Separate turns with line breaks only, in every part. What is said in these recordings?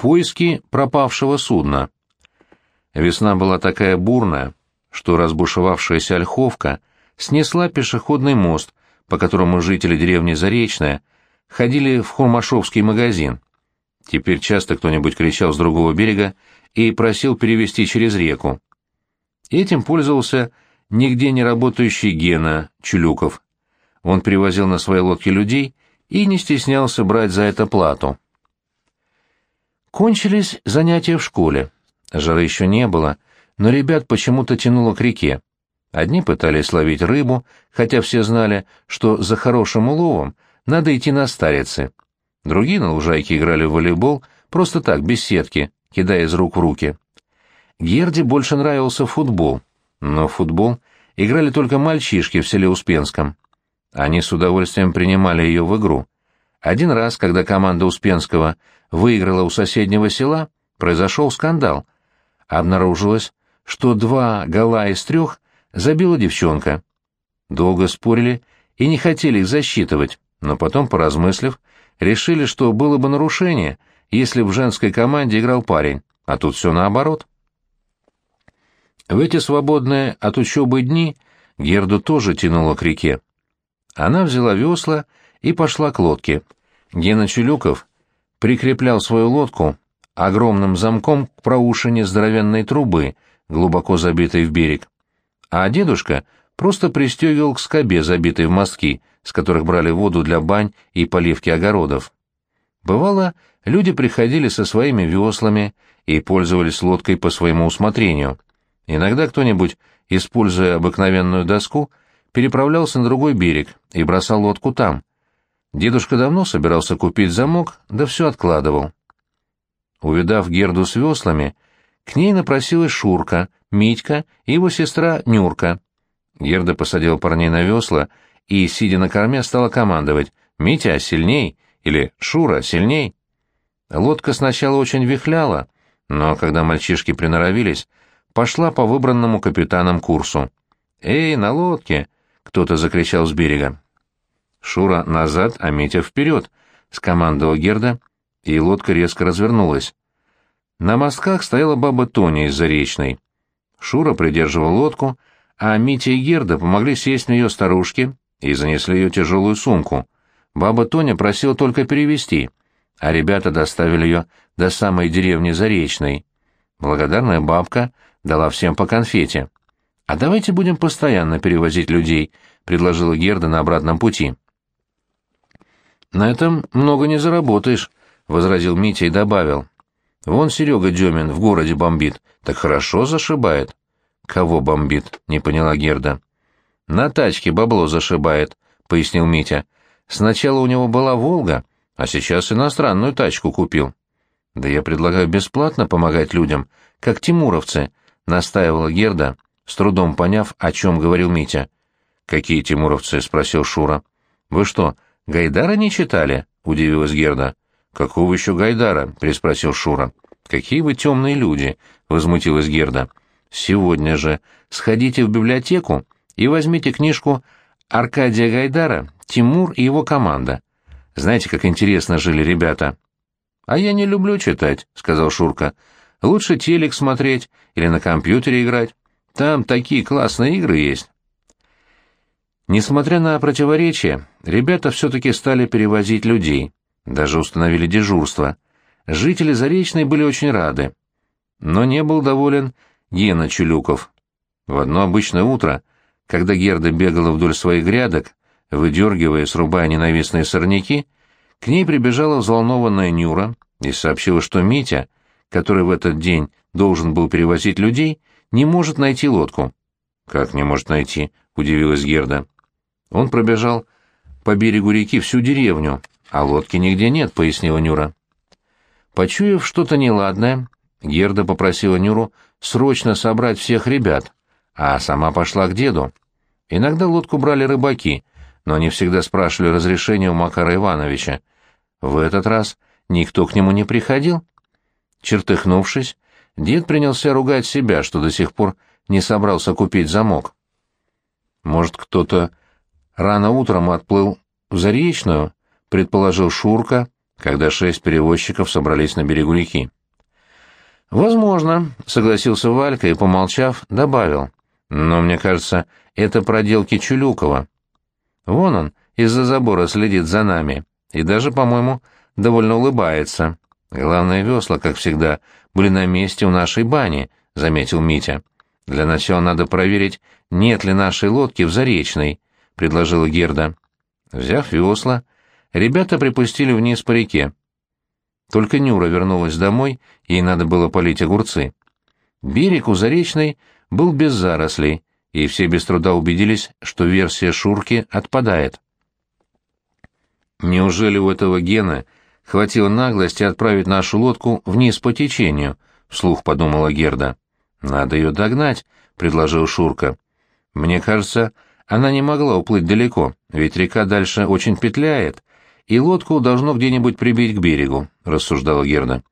Поиски пропавшего судна. Весна была такая бурная, что разбушевавшаяся ольховка снесла пешеходный мост, по которому жители деревни Заречная ходили в Хурмашовский магазин. Теперь часто кто-нибудь кричал с другого берега и просил перевести через реку. Этим пользовался нигде не работающий Гена Чулюков. Он привозил на своей лодке людей и не стеснялся брать за это плату. Кончились занятия в школе. Жары еще не было, но ребят почему-то тянуло к реке. Одни пытались ловить рыбу, хотя все знали, что за хорошим уловом надо идти на старицы. Другие на лужайке играли в волейбол, просто так, без сетки, кидая из рук в руки. Герде больше нравился футбол, но в футбол играли только мальчишки в селе Успенском. Они с удовольствием принимали ее в игру. Один раз, когда команда Успенского выиграла у соседнего села, произошел скандал. Обнаружилось, что два гола из трех забила девчонка. Долго спорили и не хотели их засчитывать, но потом, поразмыслив, решили, что было бы нарушение, если в женской команде играл парень, а тут все наоборот. В эти свободные от учебы дни Герду тоже тянуло к реке. Она взяла весла и пошла к лодке. Гена Чулюков прикреплял свою лодку огромным замком к проушине здоровенной трубы, глубоко забитой в берег. А дедушка просто пристегивал к скобе, забитой в мостки, с которых брали воду для бань и поливки огородов. Бывало, люди приходили со своими веслами и пользовались лодкой по своему усмотрению. Иногда кто-нибудь, используя обыкновенную доску, переправлялся на другой берег и бросал лодку там. Дедушка давно собирался купить замок, да все откладывал. Увидав Герду с веслами, к ней напросилась Шурка, Митька и его сестра Нюрка. Герда посадила парней на весла и, сидя на корме, стала командовать «Митя, сильней!» или «Шура, сильней!». Лодка сначала очень вихляла, но когда мальчишки приноровились, пошла по выбранному капитаном курсу. «Эй, на лодке!» — кто-то закричал с берега. «Шура назад, а Митя вперед!» — скомандовал Герда, и лодка резко развернулась. На мостках стояла баба Тоня из Заречной. Шура придерживал лодку, а Митя и Герда помогли сесть на ее старушке и занесли ее тяжелую сумку. Баба Тоня просила только перевести, а ребята доставили ее до самой деревни Заречной. Благодарная бабка дала всем по конфете. «А давайте будем постоянно перевозить людей», — предложила Герда на обратном пути. «На этом много не заработаешь», — возразил Митя и добавил. «Вон Серега Демин в городе бомбит, так хорошо зашибает». «Кого бомбит?» — не поняла Герда. «На тачке бабло зашибает», — пояснил Митя. «Сначала у него была «Волга», а сейчас иностранную тачку купил». «Да я предлагаю бесплатно помогать людям, как тимуровцы», — настаивала Герда, с трудом поняв, о чем говорил Митя. «Какие тимуровцы?» — спросил Шура. «Вы что, Гайдара не читали?» — удивилась Герда. «Какого еще Гайдара?» — переспросил Шура. «Какие вы темные люди!» — возмутилась Герда. «Сегодня же сходите в библиотеку и возьмите книжку Аркадия Гайдара «Тимур и его команда». Знаете, как интересно жили ребята?» «А я не люблю читать», — сказал Шурка. «Лучше телек смотреть или на компьютере играть. Там такие классные игры есть». Несмотря на противоречия, ребята все-таки стали перевозить людей, даже установили дежурство. Жители Заречной были очень рады. Но не был доволен Гена Чулюков. В одно обычное утро, когда Герда бегала вдоль своих грядок, выдергивая и срубая ненавистные сорняки, к ней прибежала взволнованная Нюра и сообщила, что Митя, который в этот день должен был перевозить людей, не может найти лодку. «Как не может найти?» — удивилась Герда. Он пробежал по берегу реки всю деревню, а лодки нигде нет, пояснила Нюра. Почуяв что-то неладное, Герда попросила Нюру срочно собрать всех ребят, а сама пошла к деду. Иногда лодку брали рыбаки, но они всегда спрашивали разрешения у Макара Ивановича. В этот раз никто к нему не приходил. Чертыхнувшись, дед принялся ругать себя, что до сих пор не собрался купить замок. Может, кто-то Рано утром отплыл в Заречную, предположил Шурка, когда шесть перевозчиков собрались на берегу реки. «Возможно», — согласился Валька и, помолчав, добавил. «Но мне кажется, это проделки Чулюкова. Вон он, из-за забора следит за нами, и даже, по-моему, довольно улыбается. Главное, весла, как всегда, были на месте у нашей бани», — заметил Митя. «Для начала надо проверить, нет ли нашей лодки в Заречной», — предложила Герда. Взяв весла, ребята припустили вниз по реке. Только Нюра вернулась домой, ей надо было полить огурцы. Берег у Заречной был без зарослей, и все без труда убедились, что версия Шурки отпадает. «Неужели у этого Гена хватило наглости отправить нашу лодку вниз по течению?» — вслух подумала Герда. «Надо ее догнать», — предложил Шурка. «Мне кажется, она не могла уплыть далеко, ведь река дальше очень петляет, и лодку должно где-нибудь прибить к берегу», — рассуждала Герда.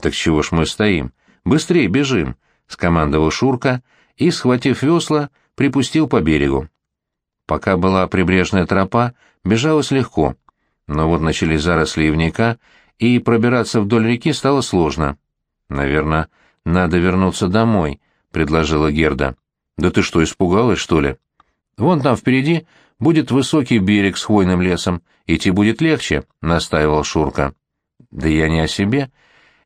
«Так чего ж мы стоим? Быстрее бежим!» — скомандовал Шурка и, схватив весла, припустил по берегу. Пока была прибрежная тропа, бежалось легко, но вот начались заросли ивника, и пробираться вдоль реки стало сложно. «Наверное, надо вернуться домой», — предложила Герда. «Да ты что, испугалась, что ли?» «Вон там впереди будет высокий берег с хвойным лесом, идти будет легче», — настаивал Шурка. «Да я не о себе.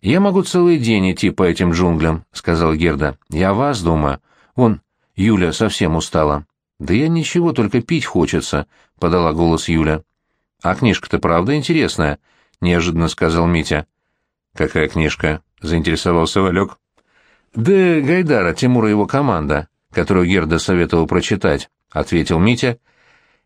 Я могу целый день идти по этим джунглям», — сказал Герда. «Я о вас думаю. Вон, Юля совсем устала». «Да я ничего, только пить хочется», — подала голос Юля. «А книжка-то правда интересная?» — неожиданно сказал Митя. «Какая книжка?» — заинтересовался Валек. «Да Гайдара, Тимура его команда, которую Герда советовал прочитать», — ответил Митя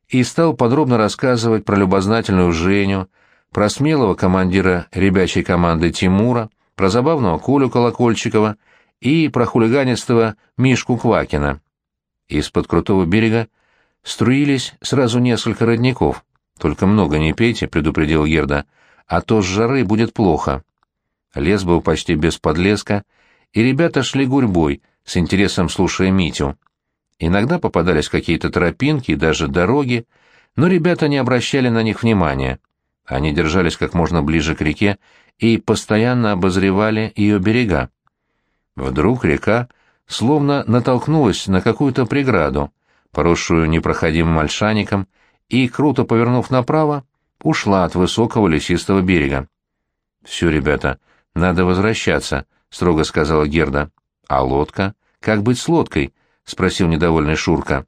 и стал подробно рассказывать про любознательную Женю, про смелого командира ребячей команды Тимура, про забавного Колю Колокольчикова и про хулиганистого Мишку Квакина. Из-под крутого берега струились сразу несколько родников. «Только много не пейте», — предупредил Герда, — «а то с жары будет плохо». Лес был почти без подлеска, и ребята шли гурьбой, с интересом слушая Митю. Иногда попадались какие-то тропинки и даже дороги, но ребята не обращали на них внимания. Они держались как можно ближе к реке и постоянно обозревали ее берега. Вдруг река словно натолкнулась на какую-то преграду, поросшую непроходимым ольшаником, и, круто повернув направо, ушла от высокого лесистого берега. «Все, ребята, надо возвращаться», — строго сказала Герда. «А лодка? Как быть с лодкой?» — спросил недовольный Шурка.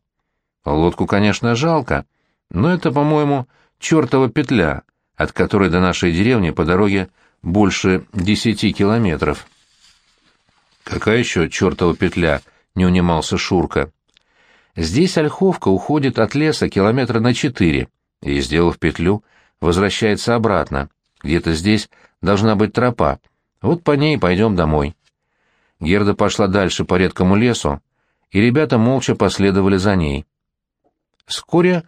«Лодку, конечно, жалко, но это, по-моему, чертова петля, от которой до нашей деревни по дороге больше десяти километров». «Какая еще чертова петля?» — не унимался Шурка. «Здесь ольховка уходит от леса километра на четыре, и, сделав петлю, возвращается обратно. Где-то здесь должна быть тропа. Вот по ней пойдем домой». Герда пошла дальше по редкому лесу, и ребята молча последовали за ней. Вскоре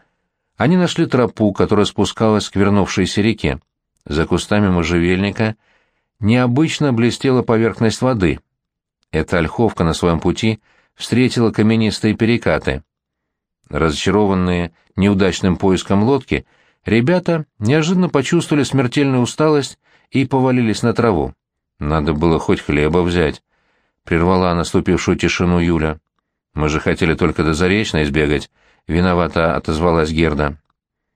они нашли тропу, которая спускалась к вернувшейся реке. За кустами можжевельника необычно блестела поверхность воды. Эта ольховка на своем пути встретила каменистые перекаты. Разочарованные неудачным поиском лодки, ребята неожиданно почувствовали смертельную усталость и повалились на траву. Надо было хоть хлеба взять. Прервала наступившую тишину Юля. Мы же хотели только до Заречной сбегать, — виновато отозвалась Герда.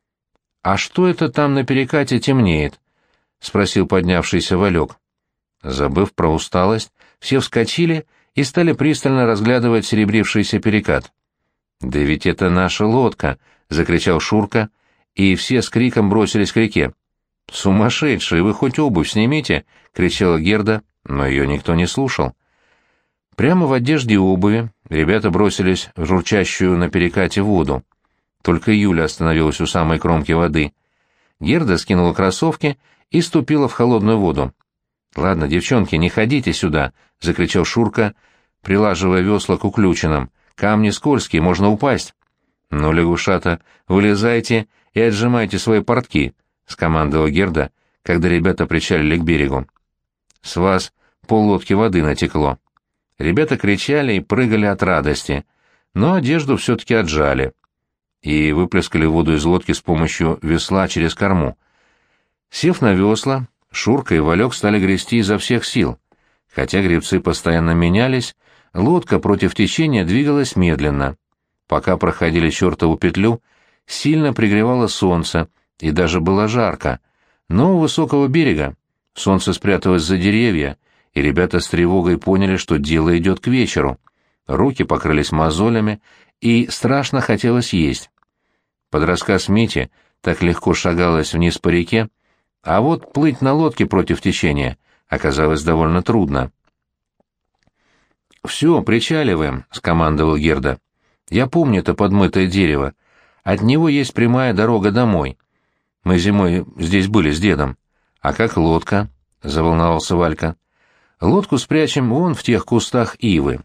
— А что это там на перекате темнеет? — спросил поднявшийся Валек. Забыв про усталость, все вскочили и стали пристально разглядывать серебрившийся перекат. «Да ведь это наша лодка!» — закричал Шурка, и все с криком бросились к реке. «Сумасшедшие, вы хоть обувь снимите!» — кричала Герда, но ее никто не слушал. Прямо в одежде и обуви ребята бросились в журчащую на перекате воду. Только Юля остановилась у самой кромки воды. Герда скинула кроссовки и ступила в холодную воду. «Ладно, девчонки, не ходите сюда!» — закричал Шурка, прилаживая весла к уключенным. «Камни скользкие, можно упасть!» «Ну, лягушата, вылезайте и отжимайте свои портки!» — скомандовала Герда, когда ребята причалили к берегу. «С вас поллодки воды натекло». Ребята кричали и прыгали от радости, но одежду все-таки отжали и выплескали воду из лодки с помощью весла через корму. Сев на весла, Шурка и Валек стали грести изо всех сил. Хотя гребцы постоянно менялись, лодка против течения двигалась медленно. Пока проходили чертову петлю, сильно пригревало солнце, и даже было жарко. Но у высокого берега солнце спряталось за деревья, и ребята с тревогой поняли, что дело идет к вечеру. Руки покрылись мозолями, и страшно хотелось есть. Под рассказ Мити так легко шагалось вниз по реке, а вот плыть на лодке против течения оказалось довольно трудно. «Все, причаливаем», — скомандовал Герда. «Я помню это подмытое дерево. От него есть прямая дорога домой. Мы зимой здесь были с дедом. А как лодка?» — заволновался Валька. «Лодку спрячем вон в тех кустах ивы.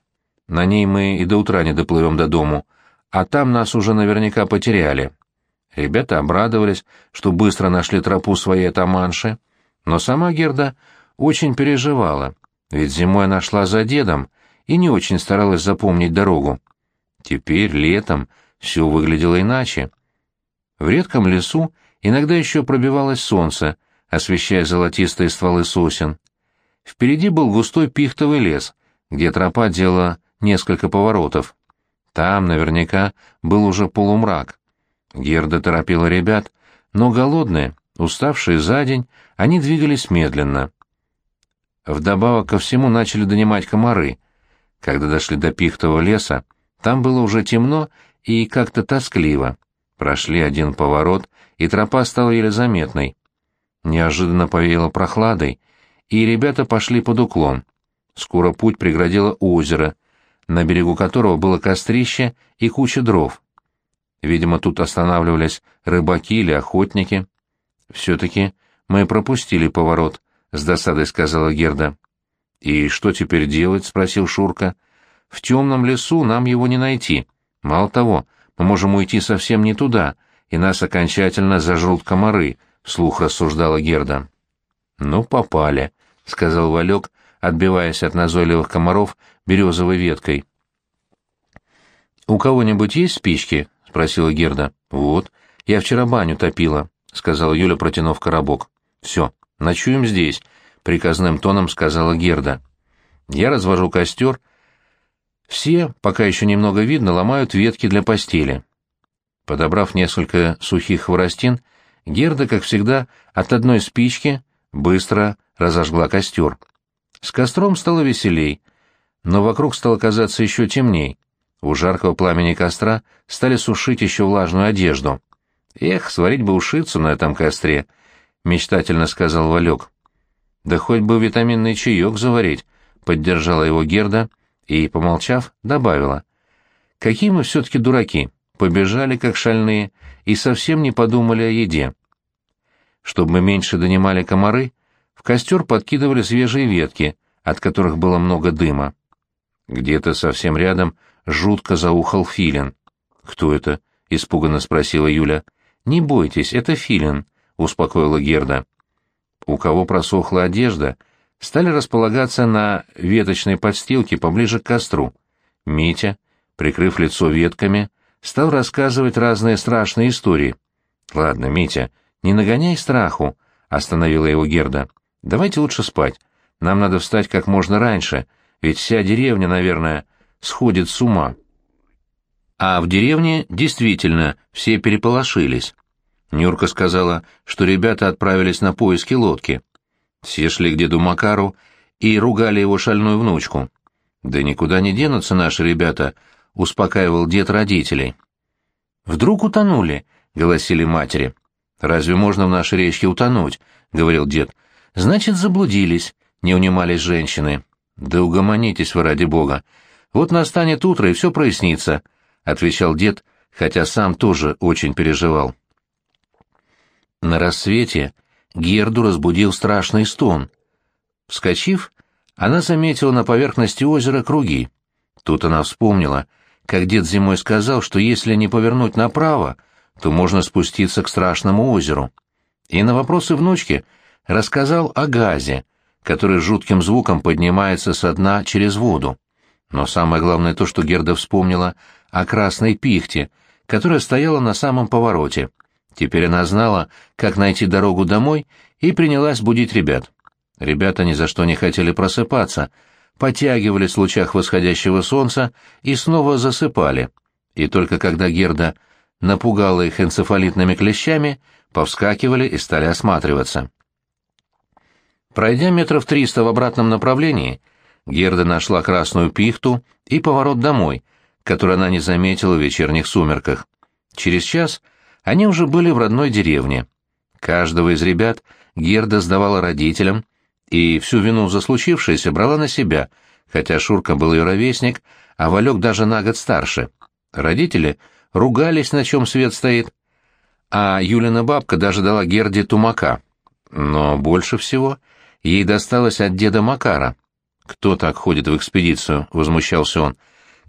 На ней мы и до утра не доплывем до дому, а там нас уже наверняка потеряли. Ребята обрадовались, что быстро нашли тропу своей атаманши, но сама Герда очень переживала, ведь зимой она шла за дедом и не очень старалась запомнить дорогу. Теперь, летом, все выглядело иначе. В редком лесу иногда еще пробивалось солнце, освещая золотистые стволы сосен. Впереди был густой пихтовый лес, где тропа делала несколько поворотов. Там наверняка был уже полумрак. Герда торопила ребят, но голодные, уставшие за день, они двигались медленно. Вдобавок ко всему начали донимать комары. Когда дошли до пихтового леса, там было уже темно и как-то тоскливо. Прошли один поворот, и тропа стала еле заметной. Неожиданно повеяло прохладой, и ребята пошли под уклон. Скоро путь преградило озеро, на берегу которого было кострище и куча дров. Видимо, тут останавливались рыбаки или охотники. «Все-таки мы пропустили поворот», — с досадой сказала Герда. «И что теперь делать?» — спросил Шурка. «В темном лесу нам его не найти. Мало того, мы можем уйти совсем не туда, и нас окончательно зажрут комары», — вслух рассуждала Герда. «Ну, попали», — сказал Валек, отбиваясь от назойливых комаров березовой веткой. «У кого-нибудь есть спички?» — спросила Герда. «Вот. Я вчера баню топила», — сказала Юля, протянув коробок. «Все, ночуем здесь», — приказным тоном сказала Герда. «Я развожу костер. Все, пока еще немного видно, ломают ветки для постели». Подобрав несколько сухих хворостин, Герда, как всегда, от одной спички быстро разожгла костер. С костром стало веселей, но вокруг стало казаться еще темней. У жаркого пламени костра стали сушить еще влажную одежду. «Эх, сварить бы ушицу на этом костре», — мечтательно сказал Валек. «Да хоть бы витаминный чаек заварить», — поддержала его Герда и, помолчав, добавила. «Какие мы все-таки дураки, побежали как шальные и совсем не подумали о еде». Чтобы мы меньше донимали комары, костер подкидывали свежие ветки, от которых было много дыма. Где-то совсем рядом жутко заухал филин. «Кто это?» — испуганно спросила Юля. «Не бойтесь, это филин», — успокоила Герда. У кого просохла одежда, стали располагаться на веточной подстилке поближе к костру. Митя, прикрыв лицо ветками, стал рассказывать разные страшные истории. «Ладно, Митя, не нагоняй страху», — остановила его Герда. «Давайте лучше спать. Нам надо встать как можно раньше, ведь вся деревня, наверное, сходит с ума. А в деревне действительно все переполошились. Нюрка сказала, что ребята отправились на поиски лодки. Все шли к деду Макару и ругали его шальную внучку. «Да никуда не денутся наши ребята», — успокаивал дед родителей. «Вдруг утонули», — голосили матери. «Разве можно в нашей речке утонуть?» — говорил дед. «Значит, заблудились», — не унимались женщины. «Да угомонитесь вы ради бога. Вот настанет утро, и все прояснится», — отвечал дед, хотя сам тоже очень переживал. На рассвете Герду разбудил страшный стон. Вскочив, она заметила на поверхности озера круги. Тут она вспомнила, как дед зимой сказал, что если не повернуть направо, то можно спуститься к страшному озеру. И на вопросы внучки рассказал о газе, который жутким звуком поднимается со дна через воду. Но самое главное то, что Герда вспомнила о красной пихте, которая стояла на самом повороте. Теперь она знала, как найти дорогу домой, и принялась будить ребят. Ребята ни за что не хотели просыпаться, потягивались в лучах восходящего солнца и снова засыпали. И только когда Герда напугала их энцефалитными клещами, повскакивали и стали осматриваться. Пройдя метров триста в обратном направлении, Герда нашла красную пихту и поворот домой, который она не заметила в вечерних сумерках. Через час они уже были в родной деревне. Каждого из ребят Герда сдавала родителям, и всю вину за случившееся брала на себя, хотя Шурка был ее ровесник, а Валек даже на год старше. Родители ругались, на чем свет стоит, а Юлина бабка даже дала Герде тумака. Но больше всего ей досталось от деда Макара. «Кто так ходит в экспедицию?» — возмущался он.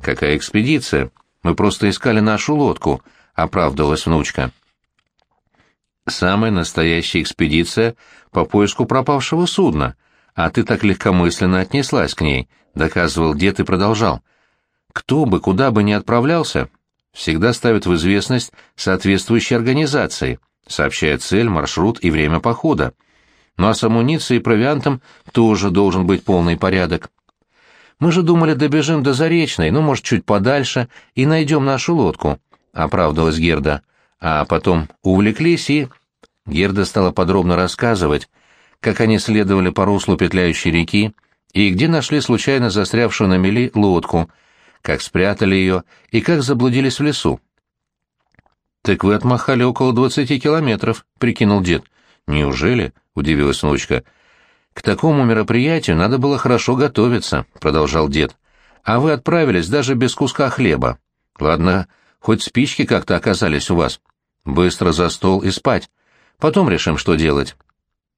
«Какая экспедиция? Мы просто искали нашу лодку», — оправдывалась внучка. «Самая настоящая экспедиция по поиску пропавшего судна, а ты так легкомысленно отнеслась к ней», — доказывал дед и продолжал. «Кто бы, куда бы ни отправлялся, всегда ставит в известность соответствующей организации, сообщая цель, маршрут и время похода. Ну а с амуницией и провиантом тоже должен быть полный порядок. Мы же думали, добежим до Заречной, ну, может, чуть подальше, и найдем нашу лодку, — оправдывалась Герда. А потом увлеклись и... Герда стала подробно рассказывать, как они следовали по руслу петляющей реки и где нашли случайно застрявшую на мели лодку — как спрятали ее и как заблудились в лесу. «Так вы отмахали около двадцати километров», — прикинул дед. «Неужели?» — удивилась внучка. «К такому мероприятию надо было хорошо готовиться», — продолжал дед. «А вы отправились даже без куска хлеба. Ладно, хоть спички как-то оказались у вас. Быстро за стол и спать. Потом решим, что делать».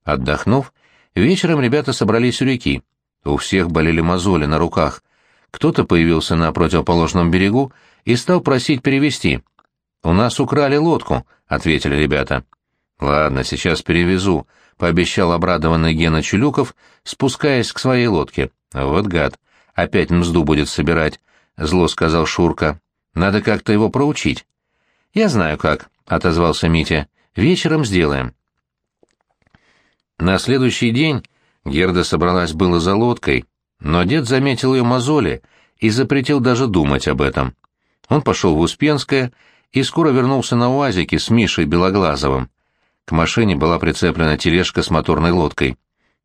Отдохнув, вечером ребята собрались у реки. У всех болели мозоли на руках. Кто-то появился на противоположном берегу и стал просить перевести. «У нас украли лодку», — ответили ребята. «Ладно, сейчас перевезу», — пообещал обрадованный Гена Чулюков, спускаясь к своей лодке. «Вот гад, опять мзду будет собирать», — зло сказал Шурка. «Надо как-то его проучить». «Я знаю как», — отозвался Митя. «Вечером сделаем». На следующий день Герда собралась было за лодкой, но дед заметил ее мозоли и запретил даже думать об этом. Он пошел в Успенское и скоро вернулся на УАЗике с Мишей Белоглазовым. К машине была прицеплена тележка с моторной лодкой.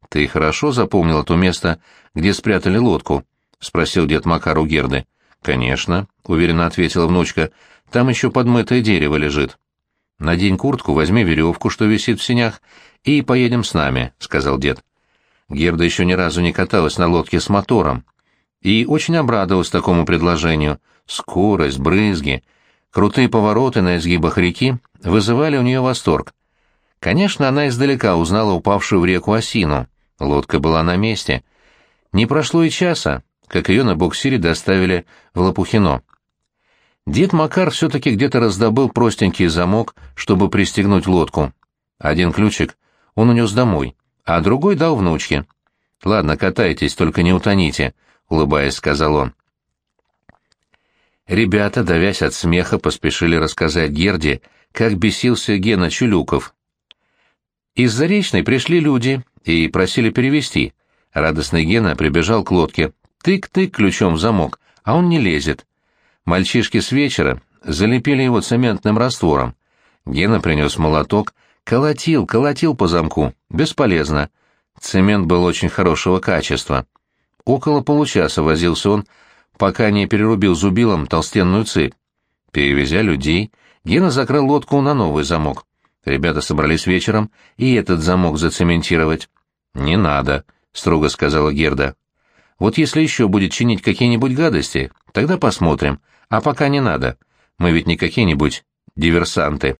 «Ты хорошо запомнил то место, где спрятали лодку?» — спросил дед Макар у Герды. «Конечно», — уверенно ответила внучка. «Там еще подмытое дерево лежит». «Надень куртку, возьми веревку, что висит в синях, и поедем с нами», — сказал дед. Герда еще ни разу не каталась на лодке с мотором. И очень обрадовалась такому предложению. Скорость, брызги, крутые повороты на изгибах реки вызывали у нее восторг. Конечно, она издалека узнала упавшую в реку осину. Лодка была на месте. Не прошло и часа, как ее на буксире доставили в Лопухино. Дед Макар все-таки где-то раздобыл простенький замок, чтобы пристегнуть лодку. Один ключик он унес домой а другой дал внучке. «Ладно, катайтесь, только не утоните», — улыбаясь, сказал он. Ребята, давясь от смеха, поспешили рассказать Герде, как бесился Гена Чулюков. Из Заречной пришли люди и просили перевести. Радостный Гена прибежал к лодке. Тык-тык ключом в замок, а он не лезет. Мальчишки с вечера залепили его цементным раствором. Гена принес молоток, Колотил, колотил по замку. Бесполезно. Цемент был очень хорошего качества. Около получаса возился он, пока не перерубил зубилом толстенную цепь. Перевезя людей, Гена закрыл лодку на новый замок. Ребята собрались вечером и этот замок зацементировать. «Не надо», — строго сказала Герда. «Вот если еще будет чинить какие-нибудь гадости, тогда посмотрим. А пока не надо. Мы ведь не какие-нибудь диверсанты».